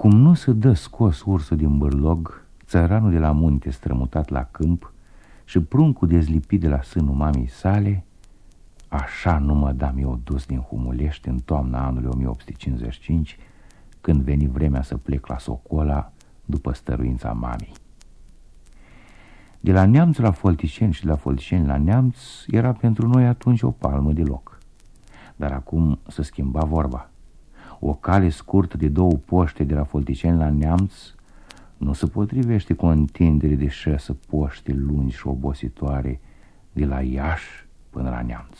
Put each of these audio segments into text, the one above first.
Cum nu se dă scos ursul din bârlog, țăranul de la munte strămutat la câmp și pruncul dezlipit de la sânul mamei sale, așa nu mă dam eu dus din Humulești în toamna anului 1855, când veni vremea să plec la Socola după stăruința mamei. De la Neamț la Folticeni și de la Folticeni la Neamț era pentru noi atunci o palmă de loc. Dar acum se schimba vorba. O cale scurtă de două poște de la Folticeni la Neamț nu se potrivește cu o întindere de șase poște lungi și obositoare de la Iași până la Neamț.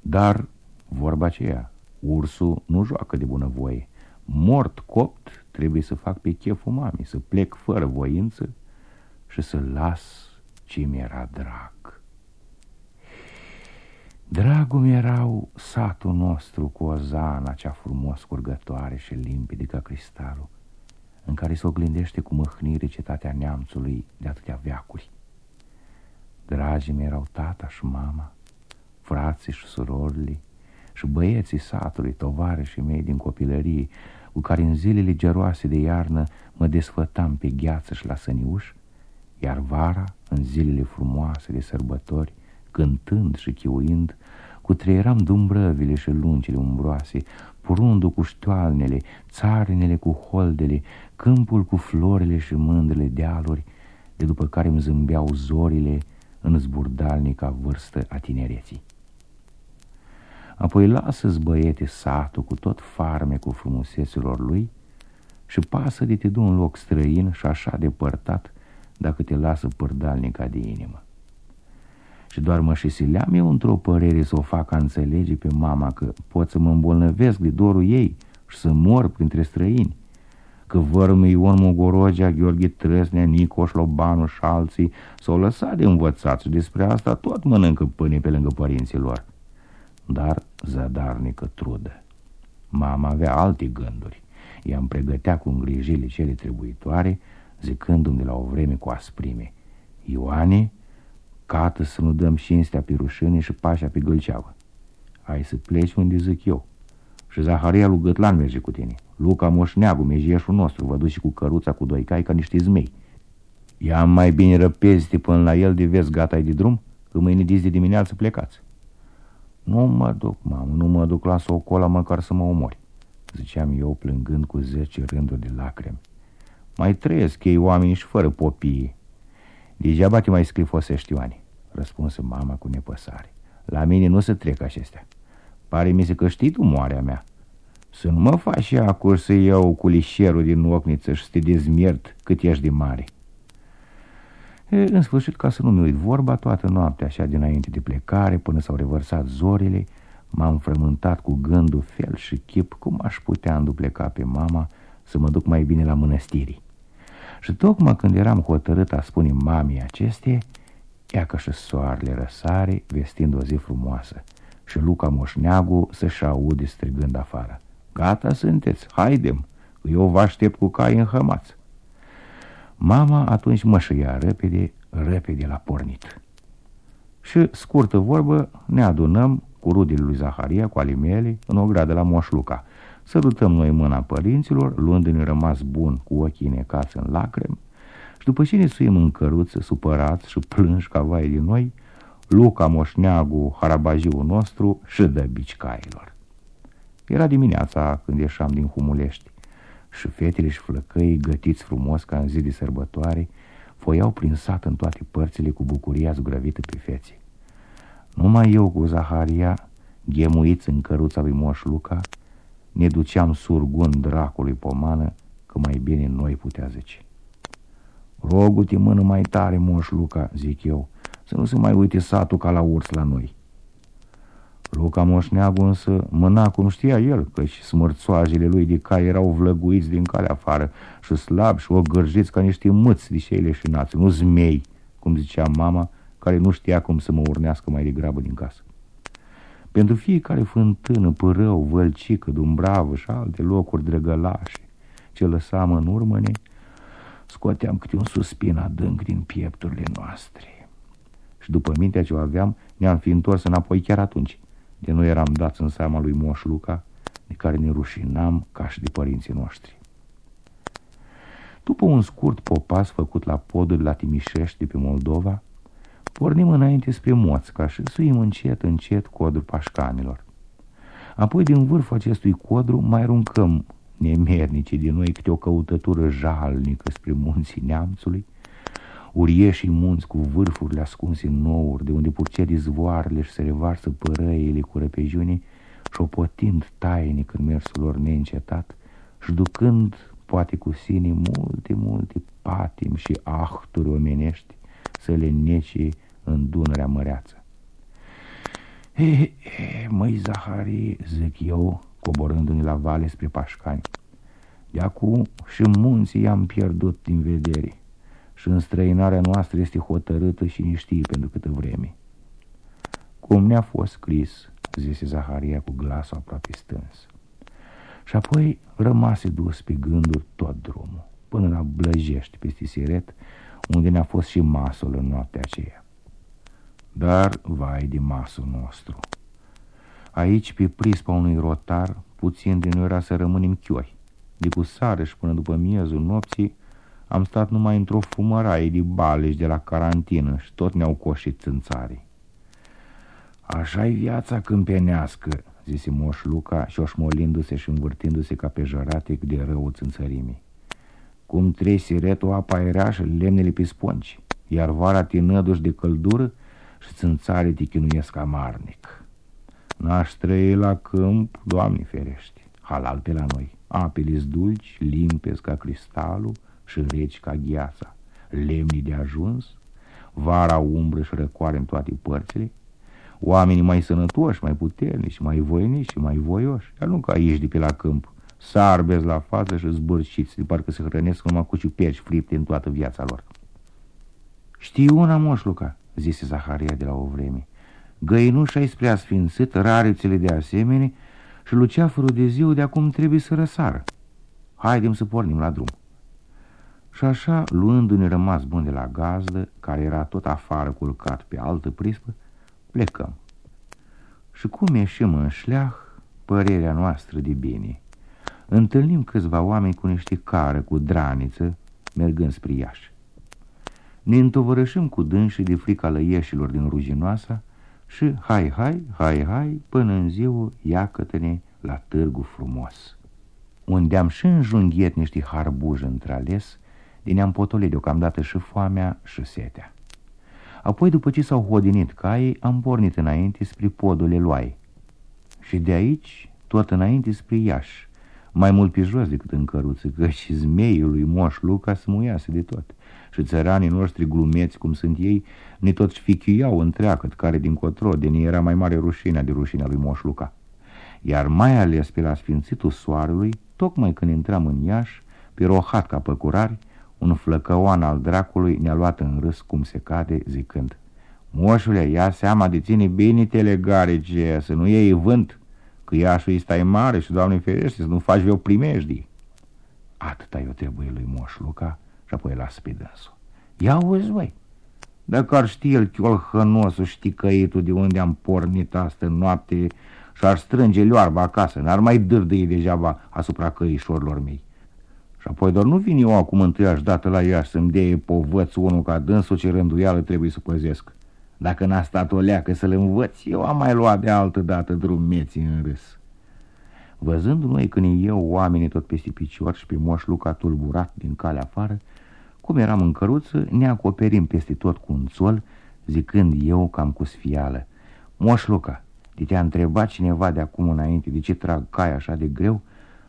Dar, vorba aceea, ursul nu joacă de bunăvoie. Mort, copt, trebuie să fac pe cheful mamei, să plec fără voință și să las ce mi era drag. Dragul mi erau satul nostru cu o zana cea frumos curgătoare și limpede ca cristalul, în care se oglindește cu măhnire cetatea neamțului de atâtea veacuri. Dragii mi erau tata și mama, frații și surorile și băieții satului, tovarășii mei din copilărie, cu care în zilele geroase de iarnă mă desfătam pe gheață și la săniuș, iar vara, în zilele frumoase de sărbători, cântând și chiuind, cutreieram dumbrăvile și lungile umbroase, purundul cu ștoalnele, țarinele cu holdele, câmpul cu florile și mândrele dealuri, de după care îmi zâmbeau zorile în zburdalnica vârstă a tinereții. Apoi lasă-ți băiete satul cu tot cu frumuseților lui și pasă de te du în loc străin și așa depărtat dacă te lasă părdalnica de inimă. Și doar mă șesileam eu într-o părere să o fac a înțelege pe mama că pot să mă îmbolnăvesc de dorul ei și să mor printre străini, că vărmă Ion Mogorogea, Gheorghe Trăsnea, Nicoș Lobanu și alții s-au lăsat de învățat și despre asta tot mănâncă pâine pe lângă părinții lor. Dar zadarnică trudă. Mama avea alte gânduri. Ea îmi pregătea cu îngrijile cele trebuitoare zicându-mi de la o vreme cu asprime, Ioane, cată să nu dăm cinstea pe rușine și pașa pe gâlceavă. Ai să pleci unde zic eu. Și Zaharia lui Gătlan merge cu tine. Luca Moșneagu, mejieșul nostru, vă duci cu căruța cu doi cai ca niște zmei. Ia mai bine răpezi până la el de vezi gata de drum, că mâine dizi de dimineață plecați. Nu mă duc, mamă, nu mă duc la socola măcar să mă omori, ziceam eu plângând cu zece rânduri de lacrimi. Mai trăiesc ei oamenii și fără popii. Degeaba te mai scrifosești, Ioane, răspunse mama cu nepăsare. La mine nu se trec acestea. Pare mi se că știi tu moarea mea. Să nu mă faci și acum să iau cu lișerul din ocniță și să te dezmiert cât ești de mare. E, în sfârșit, ca să nu mi uit vorba, toată noaptea, așa dinainte de plecare, până s-au revărsat zorile, m-am frământat cu gândul fel și chip cum aș putea îndupleca pe mama să mă duc mai bine la mănăstirii. Și tocmai când eram hotărât a spune mamii acestea, ea că și soarele răsare, vestind o zi frumoasă, și Luca Moșneagu să-și aude strigând afară. Gata sunteți, haidem, eu vă aștept cu cai înhămați. Mama atunci mă ia repede, repede la pornit. Și, scurtă vorbă, ne adunăm cu rudele lui Zaharia, cu alimele, în o gradă la Moș Luca, Sărutăm noi mâna părinților, luându-ne rămas bun cu ochii necați în lacrimi și după ce ne suim în căruță, supărați și plânși ca vai din noi, Luca Moșneagu, harabajiul nostru, și dă bici cailor. Era dimineața când ieșam din Humulești și fetele și flăcăii, gătiți frumos ca în zi de sărbătoare, foiau prin sat în toate părțile cu bucuria zgrăvită pe fețe. Numai eu cu Zaharia, ghemuiți în căruța lui Moș Luca, ne duceam surgun dracului pomană, că mai bine noi putea zice. Rogu-te mână mai tare, moș Luca, zic eu, să nu se mai uite satul ca la urs la noi. Luca Moșneagu însă mâna cum știa el, căci smărțoajele lui de cai erau vlăguiți din calea afară și slab și ogârjiți ca niște mâți de și leșinați, nu zmei, cum zicea mama, care nu știa cum să mă urnească mai degrabă din casă. Pentru fiecare fântână, părău, vălcică, dumbravă și alte locuri drăgălașe ce lăsam în urmăne, scoteam câte un suspin adânc din piepturile noastre. Și după mintea ce o aveam, ne-am fi întors înapoi chiar atunci, de nu eram dați în seama lui Moș Luca, de care ne rușinam ca și de părinții noștri. După un scurt popas făcut la podul la Timișești de pe Moldova, pornim înainte spre Moțca și suim încet, încet codul pașcanilor. Apoi, din vârful acestui codru, mai aruncăm nemernicii din noi câte o căutătură jalnică spre munții neamțului, urieșii munți cu vârfurile ascunse în nouri, de unde purcea zvoarele și se revarsă părăile cu răpejunii, șopotind tainic în mersul lor neîncetat și șducând, poate cu sine, multe, multe patim și ahturi omenești să le nece în Dunărea măreață. He, he, he, măi, Zaharie, zic eu, coborându-ne la vale spre Pașcani, de acum și munții i-am pierdut din vedere și înstrăinarea noastră este hotărâtă și ne știe pentru câtă vreme. Cum ne-a fost scris, zise Zaharia cu glasul aproape stâns. Și apoi rămase dus pe gânduri tot drumul, până la Blăjești, peste Siret, unde ne-a fost și masul în noaptea aceea. Dar, vai de masul nostru! Aici, pe prispa unui rotar, puțin din noi era să rămânem chiori. De cu sară și până după miezul nopții, am stat numai într-o fumăraie de baleș de la carantină și tot ne-au coșit țânțarii. Așa-i viața câmpenească, zise Moș Luca, șoșmolindu-se și învârtindu-se ca pe jăratic de rău țânțărimii. Cum trei siretul apa era și lemnele pe sponci, iar vara te năduși de căldură și țânțarii te chinuiesc amarnic. N-aș trăi la câmp, Doamne ferește, halal pe la noi, apele dulci, limpezi ca cristalul, și reci ca gheața, lemnii de ajuns, vara umbră și răcoare în toate părțile, oamenii mai sănătoși, mai puternici, mai voinici și mai voioși, iar nu ca aici de pe la câmp, sarbezi la față și zbârșiți, de parcă se hrănesc numai cu ciuperci fripte în toată viața lor. Știi una, moș Luca, zise Zaharia de la o vreme, găinușa-i spre asfințit, rarițele de asemenea și luceafărul de ziua de acum trebuie să răsară. Haidem să pornim la drum. Și așa, luându-ne rămas bun de la gazdă, care era tot afară culcat pe altă prispă, plecăm. Și cum ieșim în șleah, părerea noastră de bine. Întâlnim câțiva oameni cu niște cară, cu draniță, mergând spre Iași. Ne întovărășim cu dânsii de frica lăieșilor din ruginoasa și hai, hai, hai, hai, până în ziua iacătă-ne la târgu frumos. Unde am și înjunghiet niște harbuji între-ales, din ne-am potolit deocamdată și foamea și setea. Apoi, după ce s-au hodinit caii, am pornit înainte spre podul Eloai. Și de aici, tot înainte spre Iași, mai mult pe jos decât în căruță, că și zmeiul lui Moș Luca smuiase de tot. Și țăranii noștri glumeți, cum sunt ei, ne tot fichiuiau întreagăt, care din cotro, de era mai mare rușinea de rușinea lui Moș Luca. Iar mai ales pe la sfințitul soarelui, tocmai când intram în Iași, pe rohat ca păcurari, un flăcăoan al dracului ne-a luat în râs cum se cade, zicând Moșule, ia seama de ține bine telegarice, să nu iei vânt, că iașul stai mare și, Doamne ferește, să nu faci vreo primejdii. Atâta eu trebuie lui Moș Luca și apoi las pe dânsul. Ia uzi, băi, dacă ar ști el chiolhănosul șticăitul de unde am pornit astă noapte și ar strânge leoarba acasă, n-ar mai dârdăi degeaba asupra căișorilor mei. Și apoi doar nu vin eu acum întâiași dată la ea să-mi deie povăț unul ca dânsul ce rânduială trebuie să păzesc. Dacă n-a stat o leacă să-l învăț, eu am mai luat de altă dată drumeții în râs. Văzând noi când eu oamenii tot peste picior și pe moș Luca tulburat din calea afară, cum eram în căruță, ne acoperim peste tot cu un sol, zicând eu cam cu sfială. Moș Luca, de te-a întrebat cineva de acum înainte de ce trag cai așa de greu?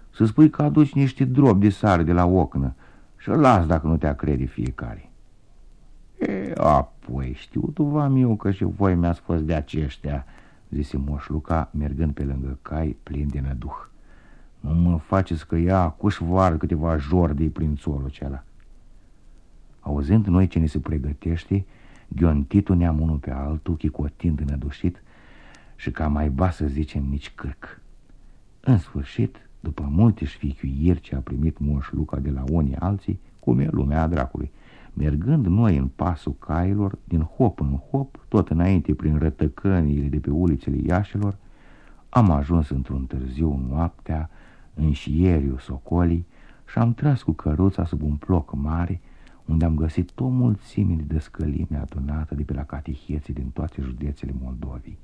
Să spui că aduci niște drobi de sare de la ocnă și las dacă nu te crede fiecare. E, apoi, tu v-am eu că și voi mi-ați fost de aceștia, zise Moș Luca, mergând pe lângă cai plin de năduh. Nu mă faceți că ea cuș vară câteva jordii prin țolul acela. Auzând noi ce ne se pregătește, ghiontitul neam unul pe altul, chicotind înădușit și ca mai ba să zicem nici cârc. În sfârșit, după multe șfichiuiri ce a primit Moș Luca de la unii alții, cum e lumea dracului, mergând noi în pasul cailor, din hop în hop, tot înainte prin rătăcăniile de pe ulițele Iașilor, am ajuns într-un târziu noaptea, în șieriul Socolii, și am tras cu căruța sub un ploc mare, unde am găsit o mulțime de descălime adunată de pe la catihieții din toate județele Moldovii.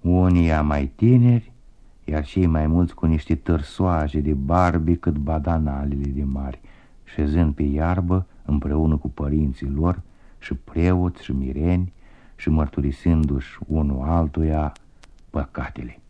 Unii mai tineri, iar cei mai mulți cu niște tărsoaje de barbe cât badanalele de mari, șezând pe iarbă împreună cu părinții lor și preoți și mireni și mărturisindu-și unul altuia păcatele.